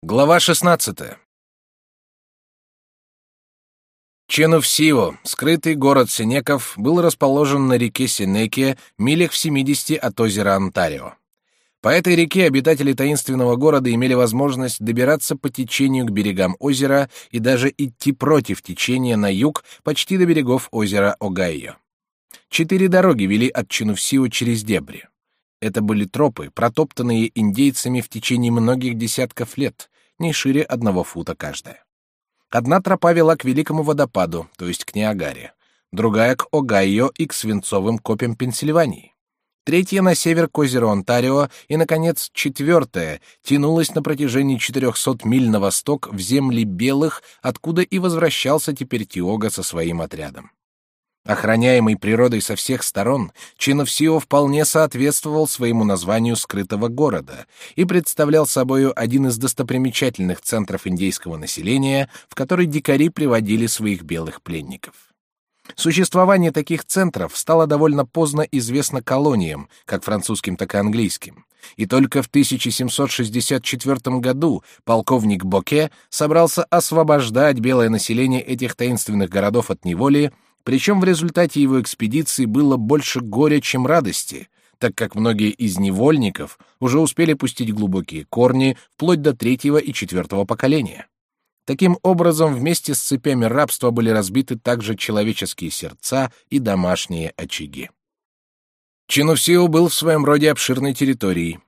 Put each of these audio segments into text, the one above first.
Глава 16. Ченувсио, скрытый город Сенеков, был расположен на реке Сенеке, милях в 70 от озера Онтарио. По этой реке обитатели таинственного города имели возможность добираться по течению к берегам озера и даже идти против течения на юг почти до берегов озера Огайо. Четыре дороги вели от Ченувсио через дебри. Это были тропы, протоптанные индейцами в течение многих десятков лет, не шире одного фута каждая. Одна тропа вела к Великому водопаду, то есть к Ниагаре, другая — к Огайо и к свинцовым копьям Пенсильвании. Третья — на север к озеру Онтарио, и, наконец, четвертая тянулась на протяжении 400 миль на восток в земли белых, откуда и возвращался теперь Тиога со своим отрядом. Охраняемый природой со всех сторон, Чиновсио вполне соответствовал своему названию скрытого города и представлял собою один из достопримечательных центров индейского населения, в который дикари приводили своих белых пленников. Существование таких центров стало довольно поздно известно колониям, как французским, так и английским. И только в 1764 году полковник Боке собрался освобождать белое население этих таинственных городов от неволи причем в результате его экспедиции было больше горя, чем радости, так как многие из невольников уже успели пустить глубокие корни вплоть до третьего и четвертого поколения. Таким образом, вместе с цепями рабства были разбиты также человеческие сердца и домашние очаги. Чинусио был в своем роде обширной территорией.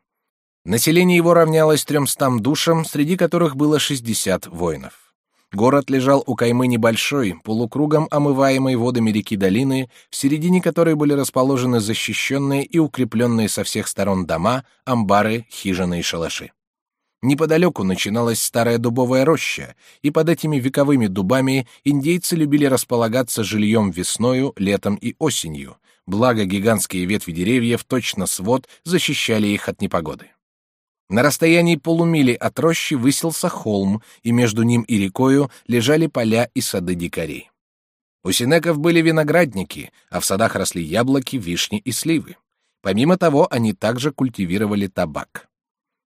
Население его равнялось тремстам душам, среди которых было 60 воинов. Город лежал у каймы небольшой, полукругом омываемой водами реки долины, в середине которой были расположены защищенные и укрепленные со всех сторон дома, амбары, хижины и шалаши. Неподалеку начиналась старая дубовая роща, и под этими вековыми дубами индейцы любили располагаться жильем весною, летом и осенью, благо гигантские ветви деревьев, точно свод, защищали их от непогоды. На расстоянии полумили от рощи высился холм, и между ним и рекою лежали поля и сады дикарей. У синеков были виноградники, а в садах росли яблоки, вишни и сливы. Помимо того, они также культивировали табак.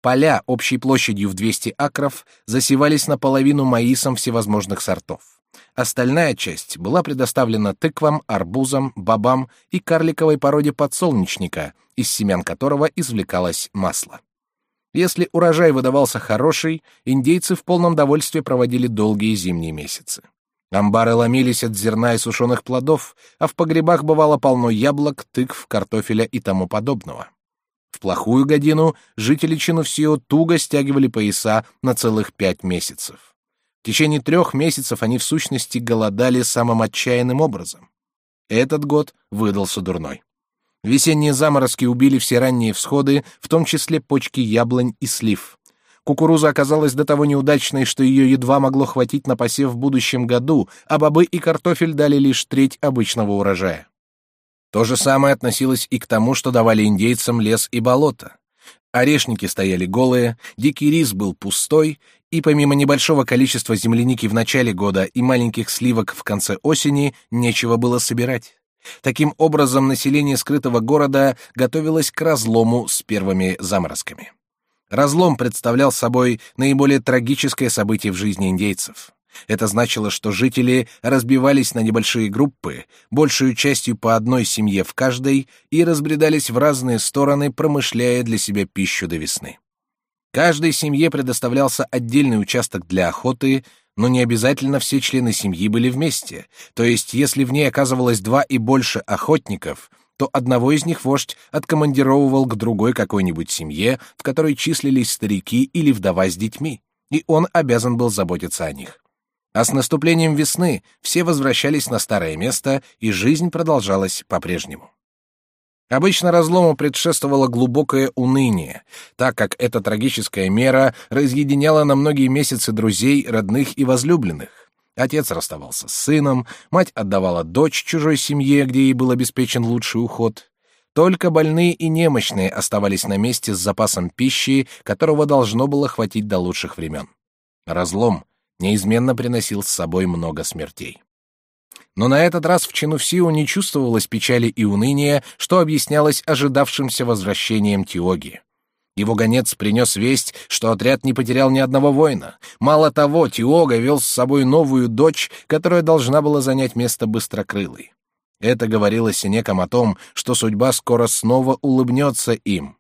Поля общей площадью в 200 акров засевались наполовину маисом всевозможных сортов. Остальная часть была предоставлена тыквам, арбузам, бобам и карликовой породе подсолнечника, из семян которого извлекалось масло. Если урожай выдавался хороший, индейцы в полном довольстве проводили долгие зимние месяцы. Амбары ломились от зерна и сушеных плодов, а в погребах бывало полно яблок, тыкв, картофеля и тому подобного. В плохую годину жители Чинувсио туго стягивали пояса на целых пять месяцев. В течение трех месяцев они в сущности голодали самым отчаянным образом. Этот год выдался дурной. Весенние заморозки убили все ранние всходы, в том числе почки яблонь и слив. Кукуруза оказалась до того неудачной, что ее едва могло хватить на посев в будущем году, а бобы и картофель дали лишь треть обычного урожая. То же самое относилось и к тому, что давали индейцам лес и болото. Орешники стояли голые, дикий рис был пустой, и помимо небольшого количества земляники в начале года и маленьких сливок в конце осени, нечего было собирать. Таким образом, население скрытого города готовилось к разлому с первыми заморозками. Разлом представлял собой наиболее трагическое событие в жизни индейцев. Это значило, что жители разбивались на небольшие группы, большую частью по одной семье в каждой, и разбредались в разные стороны, промышляя для себя пищу до весны. Каждой семье предоставлялся отдельный участок для охоты, но не обязательно все члены семьи были вместе. То есть, если в ней оказывалось два и больше охотников, то одного из них вождь откомандировывал к другой какой-нибудь семье, в которой числились старики или вдова с детьми, и он обязан был заботиться о них. А с наступлением весны все возвращались на старое место, и жизнь продолжалась по-прежнему. Обычно разлому предшествовало глубокое уныние, так как эта трагическая мера разъединяла на многие месяцы друзей, родных и возлюбленных. Отец расставался с сыном, мать отдавала дочь чужой семье, где ей был обеспечен лучший уход. Только больные и немощные оставались на месте с запасом пищи, которого должно было хватить до лучших времен. Разлом неизменно приносил с собой много смертей. Но на этот раз в Чинувсио не чувствовалось печали и уныния, что объяснялось ожидавшимся возвращением Тиоги. Его гонец принес весть, что отряд не потерял ни одного воина. Мало того, Тиога вел с собой новую дочь, которая должна была занять место быстрокрылой. Это говорило Синекам о том, что судьба скоро снова улыбнется им.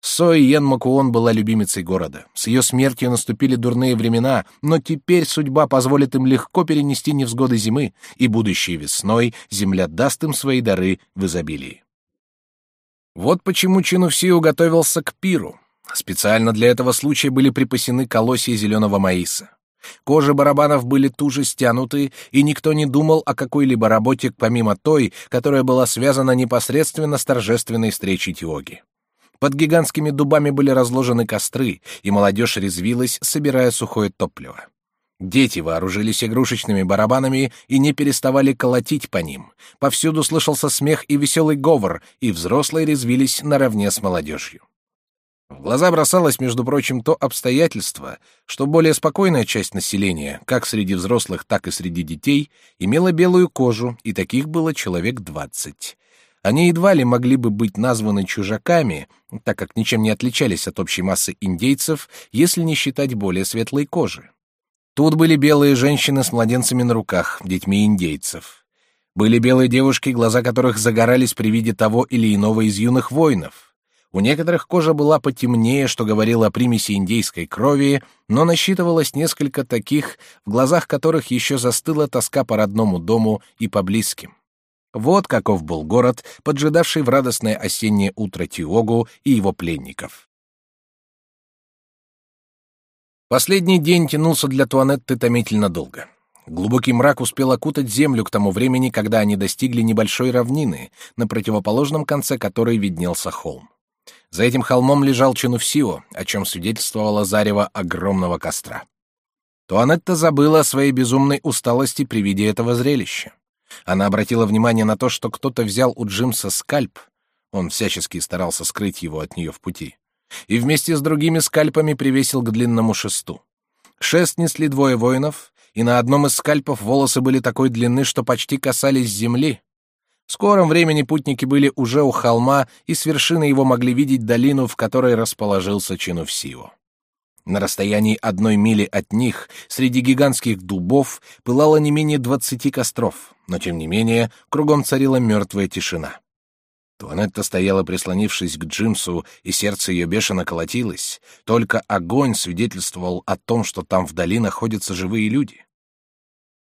Сой Йен Макуон была любимицей города. С ее смертью наступили дурные времена, но теперь судьба позволит им легко перенести невзгоды зимы, и будущей весной земля даст им свои дары в изобилии. Вот почему Чинуфсиу готовился к пиру. Специально для этого случая были припасены колосья зеленого маиса. Кожи барабанов были туже стянуты, и никто не думал о какой-либо работе помимо той, которая была связана непосредственно с торжественной встречей Тиоги. Под гигантскими дубами были разложены костры, и молодежь резвилась, собирая сухое топливо. Дети вооружились игрушечными барабанами и не переставали колотить по ним. Повсюду слышался смех и веселый говор, и взрослые резвились наравне с молодежью. В глаза бросалось, между прочим, то обстоятельство, что более спокойная часть населения, как среди взрослых, так и среди детей, имела белую кожу, и таких было человек двадцать. Они едва ли могли бы быть названы чужаками, так как ничем не отличались от общей массы индейцев, если не считать более светлой кожи. Тут были белые женщины с младенцами на руках, детьми индейцев. Были белые девушки, глаза которых загорались при виде того или иного из юных воинов. У некоторых кожа была потемнее, что говорило о примеси индейской крови, но насчитывалось несколько таких, в глазах которых еще застыла тоска по родному дому и по близким. Вот каков был город, поджидавший в радостное осеннее утро Тиогу и его пленников. Последний день тянулся для Туанетты томительно долго. Глубокий мрак успел окутать землю к тому времени, когда они достигли небольшой равнины, на противоположном конце которой виднелся холм. За этим холмом лежал Чинуфсио, о чем свидетельствовало зарево огромного костра. Туанетта забыла о своей безумной усталости при виде этого зрелища. Она обратила внимание на то, что кто-то взял у Джимса скальп, он всячески старался скрыть его от нее в пути, и вместе с другими скальпами привесил к длинному шесту. Шест несли двое воинов, и на одном из скальпов волосы были такой длины, что почти касались земли. В скором времени путники были уже у холма, и с вершины его могли видеть долину, в которой расположился Чинувсио. На расстоянии одной мили от них, среди гигантских дубов, пылало не менее двадцати костров, но тем не менее кругом царила мертвая тишина. Туанетта стояла, прислонившись к Джимсу, и сердце ее бешено колотилось. Только огонь свидетельствовал о том, что там вдали находятся живые люди.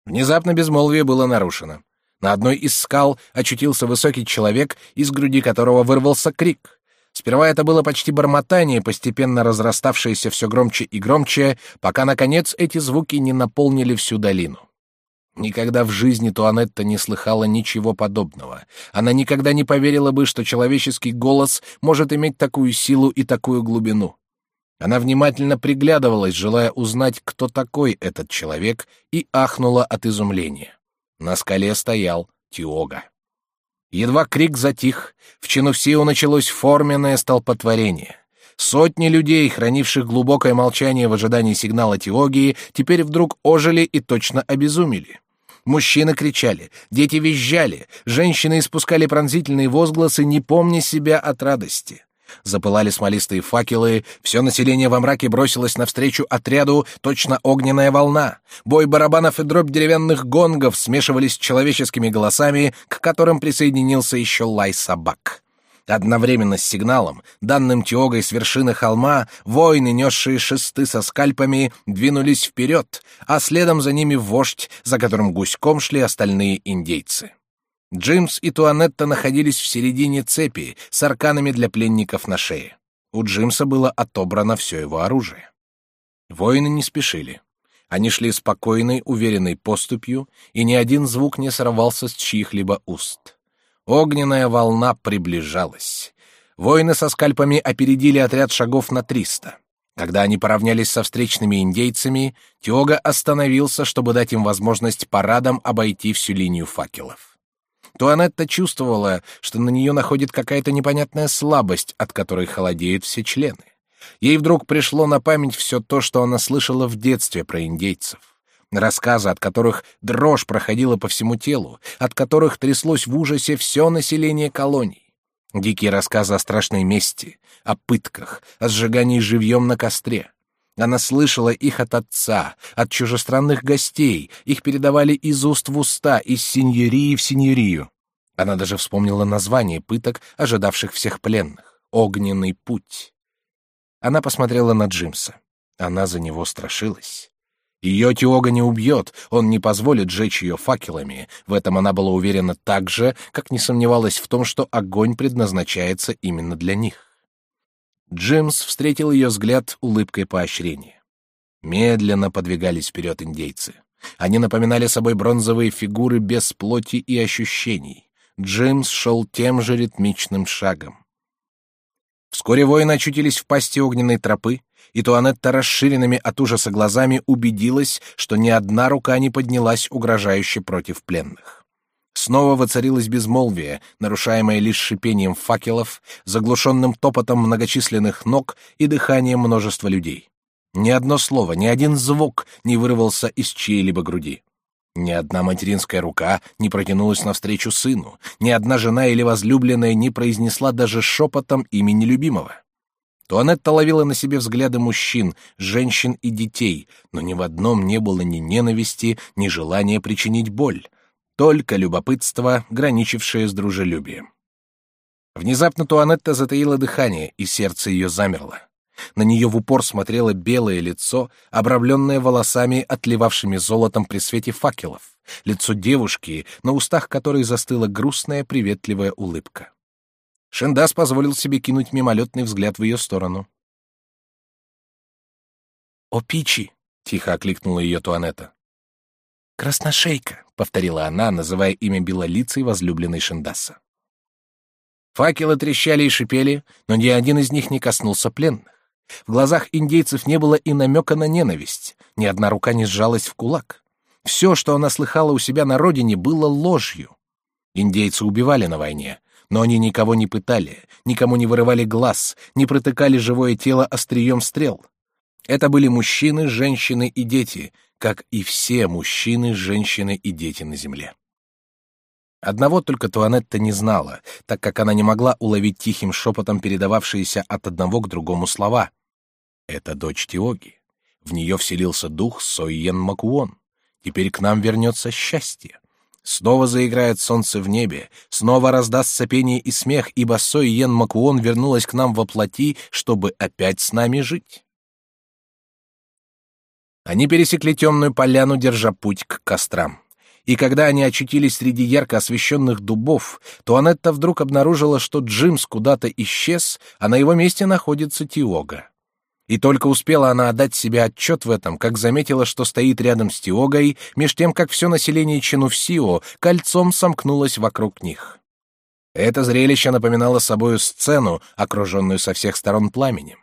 Внезапно безмолвие было нарушено. На одной из скал очутился высокий человек, из груди которого вырвался крик. Сперва это было почти бормотание, постепенно разраставшееся все громче и громче, пока, наконец, эти звуки не наполнили всю долину. Никогда в жизни Туанетта не слыхала ничего подобного. Она никогда не поверила бы, что человеческий голос может иметь такую силу и такую глубину. Она внимательно приглядывалась, желая узнать, кто такой этот человек, и ахнула от изумления. На скале стоял Тиога. Едва крик затих, в Чинувсио началось форменное столпотворение. Сотни людей, хранивших глубокое молчание в ожидании сигнала Теогии, теперь вдруг ожили и точно обезумели. Мужчины кричали, дети визжали, женщины испускали пронзительные возгласы, не помня себя от радости. Запылали смолистые факелы, все население во мраке бросилось навстречу отряду, точно огненная волна. Бой барабанов и дробь деревянных гонгов смешивались с человеческими голосами, к которым присоединился еще лай собак. Одновременно с сигналом, данным Тиогой с вершины холма, воины, несшие шесты со скальпами, двинулись вперед, а следом за ними вождь, за которым гуськом шли остальные индейцы. Джимс и Туанетта находились в середине цепи с арканами для пленников на шее. У Джимса было отобрано все его оружие. Воины не спешили. Они шли спокойной, уверенной поступью, и ни один звук не сорвался с чьих-либо уст. Огненная волна приближалась. Воины со скальпами опередили отряд шагов на триста. Когда они поравнялись со встречными индейцами, Тиога остановился, чтобы дать им возможность парадом обойти всю линию факелов. Туанетта чувствовала, что на нее находит какая-то непонятная слабость, от которой холодеют все члены. Ей вдруг пришло на память все то, что она слышала в детстве про индейцев. Рассказы, от которых дрожь проходила по всему телу, от которых тряслось в ужасе все население колоний. Дикие рассказы о страшной мести, о пытках, о сжигании живьем на костре. Она слышала их от отца, от чужестранных гостей, их передавали из уст в уста, из синьории в синьорию. Она даже вспомнила название пыток, ожидавших всех пленных — «Огненный путь». Она посмотрела на Джимса. Она за него страшилась. Ее Тиога не убьет, он не позволит жечь ее факелами. В этом она была уверена так же, как не сомневалась в том, что огонь предназначается именно для них. Джимс встретил ее взгляд улыбкой поощрения. Медленно подвигались вперед индейцы. Они напоминали собой бронзовые фигуры без плоти и ощущений. Джимс шел тем же ритмичным шагом. Вскоре воины очутились в пасти огненной тропы, и Туанетта расширенными от ужаса глазами убедилась, что ни одна рука не поднялась угрожающе против пленных. Снова воцарилось безмолвие, нарушаемое лишь шипением факелов, заглушенным топотом многочисленных ног и дыханием множества людей. Ни одно слово, ни один звук не вырвался из чьей-либо груди. Ни одна материнская рука не протянулась навстречу сыну, ни одна жена или возлюбленная не произнесла даже шепотом имени любимого. Туанетта ловила на себе взгляды мужчин, женщин и детей, но ни в одном не было ни ненависти, ни желания причинить боль, только любопытство, граничившее с дружелюбием. Внезапно Туанетта затаила дыхание, и сердце ее замерло. На нее в упор смотрело белое лицо, обрамленное волосами, отливавшими золотом при свете факелов, лицо девушки, на устах которой застыла грустная приветливая улыбка. Шендас позволил себе кинуть мимолетный взгляд в ее сторону. «О, Пичи!» — тихо окликнула ее Туанетта. «Красношейка», — повторила она, называя имя белолицей возлюбленной Шендаса. Факелы трещали и шипели, но ни один из них не коснулся пленных. В глазах индейцев не было и намека на ненависть, ни одна рука не сжалась в кулак. Все, что она слыхала у себя на родине, было ложью. Индейцы убивали на войне, но они никого не пытали, никому не вырывали глаз, не протыкали живое тело острием стрел. Это были мужчины, женщины и дети, как и все мужчины, женщины и дети на земле. Одного только Туанетта не знала, так как она не могла уловить тихим шепотом передававшиеся от одного к другому слова. Это дочь Тиоги. В нее вселился дух Сойен Макуон. Теперь к нам вернется счастье. Снова заиграет солнце в небе, снова раздастся пение и смех, ибо Сойен Макуон вернулась к нам во плоти, чтобы опять с нами жить. Они пересекли темную поляну, держа путь к кострам. И когда они очутились среди ярко освещенных дубов, то Анетта вдруг обнаружила, что Джимс куда-то исчез, а на его месте находится Тиога. И только успела она отдать себе отчет в этом, как заметила, что стоит рядом с Тиогой, меж тем, как все население Чинуфсио кольцом сомкнулось вокруг них. Это зрелище напоминало собою сцену, окруженную со всех сторон пламенем.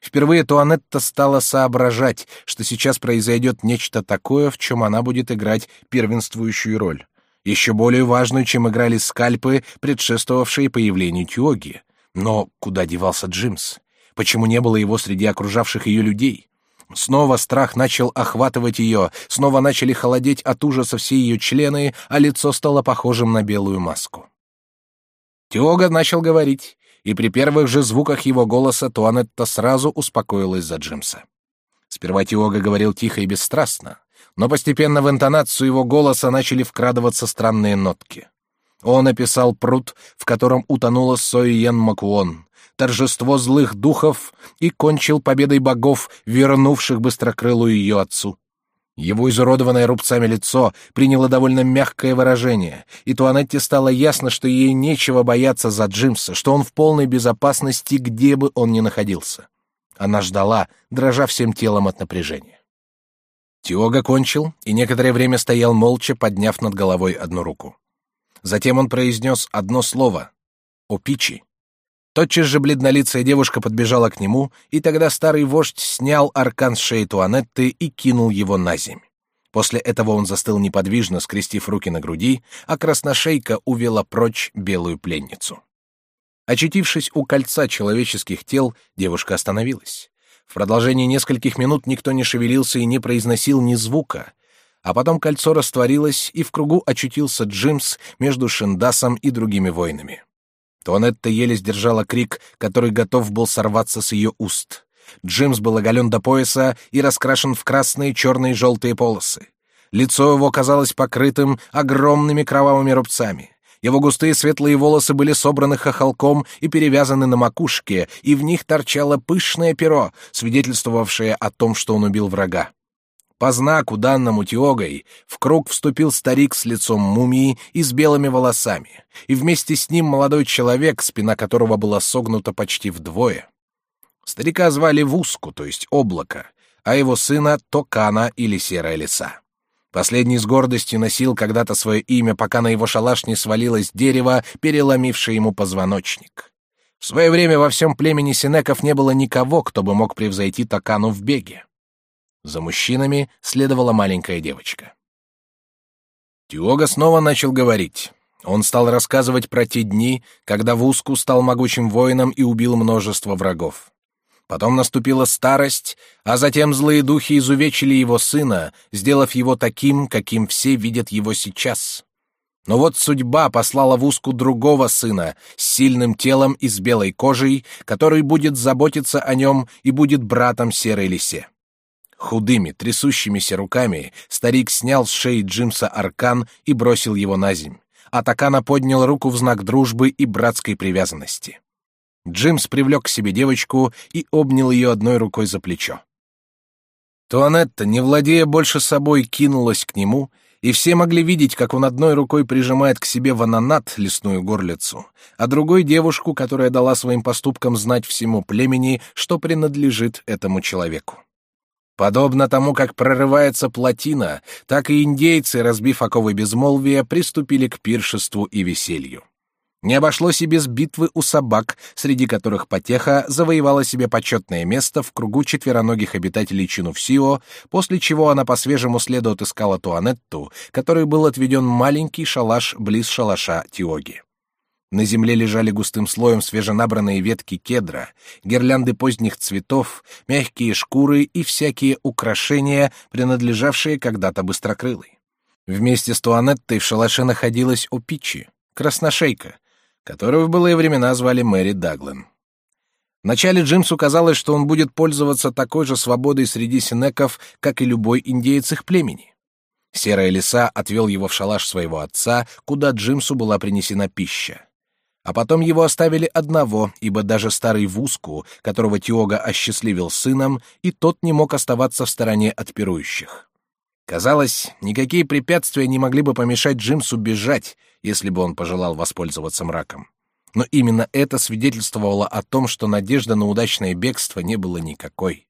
Впервые Туанетта стала соображать, что сейчас произойдет нечто такое, в чем она будет играть первенствующую роль, еще более важную, чем играли скальпы, предшествовавшие появлению Тиоги. Но куда девался Джимс? Почему не было его среди окружавших ее людей? Снова страх начал охватывать ее, снова начали холодеть от ужаса все ее члены, а лицо стало похожим на белую маску. Тиога начал говорить, и при первых же звуках его голоса Туанетта сразу успокоилась за Джимса. Сперва Тиога говорил тихо и бесстрастно, но постепенно в интонацию его голоса начали вкрадываться странные нотки. Он описал пруд, в котором утонула Сойен Макуон, торжество злых духов и кончил победой богов, вернувших быстрокрылую ее отцу. Его изуродованное рубцами лицо приняло довольно мягкое выражение, и Туанетте стало ясно, что ей нечего бояться за Джимса, что он в полной безопасности, где бы он ни находился. Она ждала, дрожа всем телом от напряжения. Тиога кончил и некоторое время стоял молча, подняв над головой одну руку. Затем он произнес одно слово — «Опичи». Тотчас же бледнолицая девушка подбежала к нему, и тогда старый вождь снял аркан с шеи Туанетты и кинул его на земь. После этого он застыл неподвижно, скрестив руки на груди, а красношейка увела прочь белую пленницу. Очутившись у кольца человеческих тел, девушка остановилась. В продолжении нескольких минут никто не шевелился и не произносил ни звука, а потом кольцо растворилось, и в кругу очутился Джимс между Шиндасом и другими воинами. Туанетта еле сдержала крик, который готов был сорваться с ее уст. Джимс был оголен до пояса и раскрашен в красные, черные и желтые полосы. Лицо его казалось покрытым огромными кровавыми рубцами. Его густые светлые волосы были собраны хохолком и перевязаны на макушке, и в них торчало пышное перо, свидетельствовавшее о том, что он убил врага. По знаку, данному Тиогой, в круг вступил старик с лицом мумии и с белыми волосами, и вместе с ним молодой человек, спина которого была согнута почти вдвое. Старика звали Вуску, то есть Облако, а его сына — Токана или Серая Лиса. Последний с гордостью носил когда-то свое имя, пока на его шалаш не свалилось дерево, переломившее ему позвоночник. В свое время во всем племени Синеков не было никого, кто бы мог превзойти Токану в беге. За мужчинами следовала маленькая девочка. Тиога снова начал говорить. Он стал рассказывать про те дни, когда Вуску стал могучим воином и убил множество врагов. Потом наступила старость, а затем злые духи изувечили его сына, сделав его таким, каким все видят его сейчас. Но вот судьба послала в узку другого сына с сильным телом и с белой кожей, который будет заботиться о нем и будет братом серой лисе. Худыми, трясущимися руками старик снял с шеи Джимса аркан и бросил его на земь, а Такана поднял руку в знак дружбы и братской привязанности. Джимс привлек к себе девочку и обнял ее одной рукой за плечо. Туанетта, не владея больше собой, кинулась к нему, и все могли видеть, как он одной рукой прижимает к себе вананат, лесную горлицу, а другой — девушку, которая дала своим поступкам знать всему племени, что принадлежит этому человеку. Подобно тому, как прорывается плотина, так и индейцы, разбив оковы безмолвия, приступили к пиршеству и веселью. Не обошлось и без битвы у собак, среди которых Потеха завоевала себе почетное место в кругу четвероногих обитателей Чинуфсио, после чего она по свежему следу отыскала Туанетту, который был отведен маленький шалаш близ шалаша Тиоги. На земле лежали густым слоем свеженабранные ветки кедра, гирлянды поздних цветов, мягкие шкуры и всякие украшения, принадлежавшие когда-то быстрокрылой. Вместе с Туанеттой в шалаше находилась Опичи, красношейка, которую в былые времена звали Мэри Даглен. Вначале Джимсу казалось, что он будет пользоваться такой же свободой среди синеков, как и любой индеец их племени. Серая лиса отвел его в шалаш своего отца, куда Джимсу была принесена пища. А потом его оставили одного, ибо даже старый Вуску, которого Тиога осчастливил сыном, и тот не мог оставаться в стороне от пирующих. Казалось, никакие препятствия не могли бы помешать Джимсу бежать, если бы он пожелал воспользоваться мраком. Но именно это свидетельствовало о том, что надежда на удачное бегство не было никакой.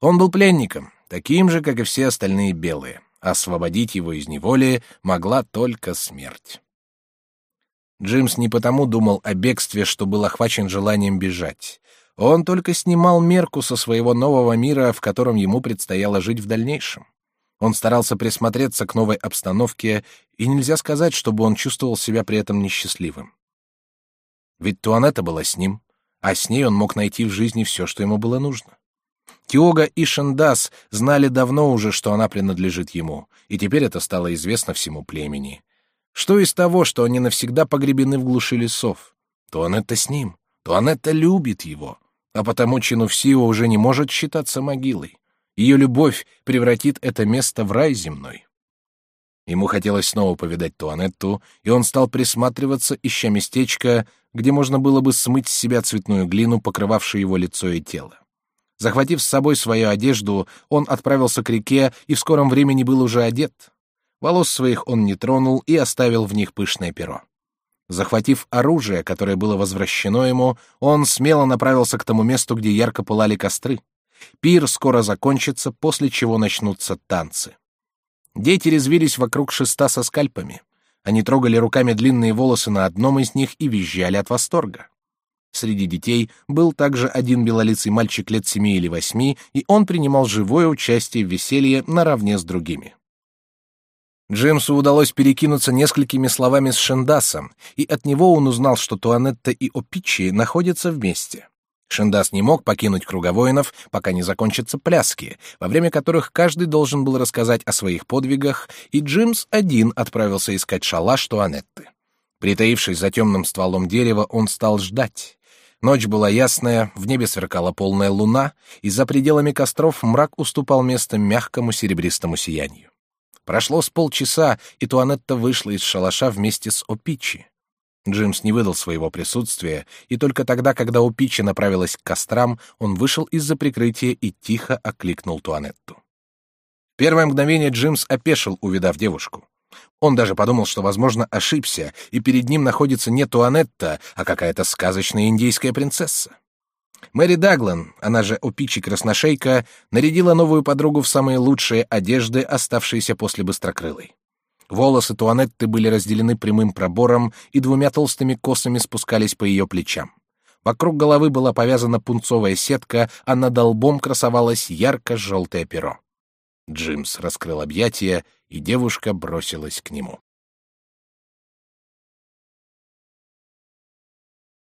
Он был пленником, таким же, как и все остальные белые. Освободить его из неволи могла только смерть. Джимс не потому думал о бегстве, что был охвачен желанием бежать. Он только снимал мерку со своего нового мира, в котором ему предстояло жить в дальнейшем. Он старался присмотреться к новой обстановке, и нельзя сказать, чтобы он чувствовал себя при этом несчастливым. Ведь Туанетта была с ним, а с ней он мог найти в жизни все, что ему было нужно. Тиога и Шендас знали давно уже, что она принадлежит ему, и теперь это стало известно всему племени. Что из того, что они навсегда погребены в глуши лесов? Туанетта с ним, Туанетта любит его, а потому Чинувсио уже не может считаться могилой. Ее любовь превратит это место в рай земной. Ему хотелось снова повидать Туанетту, и он стал присматриваться, ища местечко, где можно было бы смыть с себя цветную глину, покрывавшую его лицо и тело. Захватив с собой свою одежду, он отправился к реке и в скором времени был уже одет. Волос своих он не тронул и оставил в них пышное перо. Захватив оружие, которое было возвращено ему, он смело направился к тому месту, где ярко пылали костры. Пир скоро закончится, после чего начнутся танцы. Дети резвились вокруг шеста со скальпами. Они трогали руками длинные волосы на одном из них и визжали от восторга. Среди детей был также один белолицый мальчик лет семи или восьми, и он принимал живое участие в веселье наравне с другими. Джеймсу удалось перекинуться несколькими словами с Шендасом, и от него он узнал, что Туанетта и Опичи находятся вместе. Шиндас не мог покинуть круга воинов, пока не закончатся пляски, во время которых каждый должен был рассказать о своих подвигах, и Джимс один отправился искать шалаш Туанетты. Притаившись за темным стволом дерева, он стал ждать. Ночь была ясная, в небе сверкала полная луна, и за пределами костров мрак уступал место мягкому серебристому сиянию. Прошло с полчаса, и Туанетта вышла из шалаша вместе с Опичи. Джимс не выдал своего присутствия, и только тогда, когда Опичи направилась к кострам, он вышел из-за прикрытия и тихо окликнул Туанетту. Первое мгновение Джимс опешил, увидав девушку. Он даже подумал, что, возможно, ошибся, и перед ним находится не Туанетта, а какая-то сказочная индейская принцесса. Мэри Даглан, она же Опичи Красношейка, нарядила новую подругу в самые лучшие одежды, оставшиеся после Быстрокрылой. Волосы Туанетты были разделены прямым пробором и двумя толстыми косами спускались по ее плечам. Вокруг головы была повязана пунцовая сетка, а над лбом красовалось ярко-желтое перо. Джимс раскрыл объятия, и девушка бросилась к нему.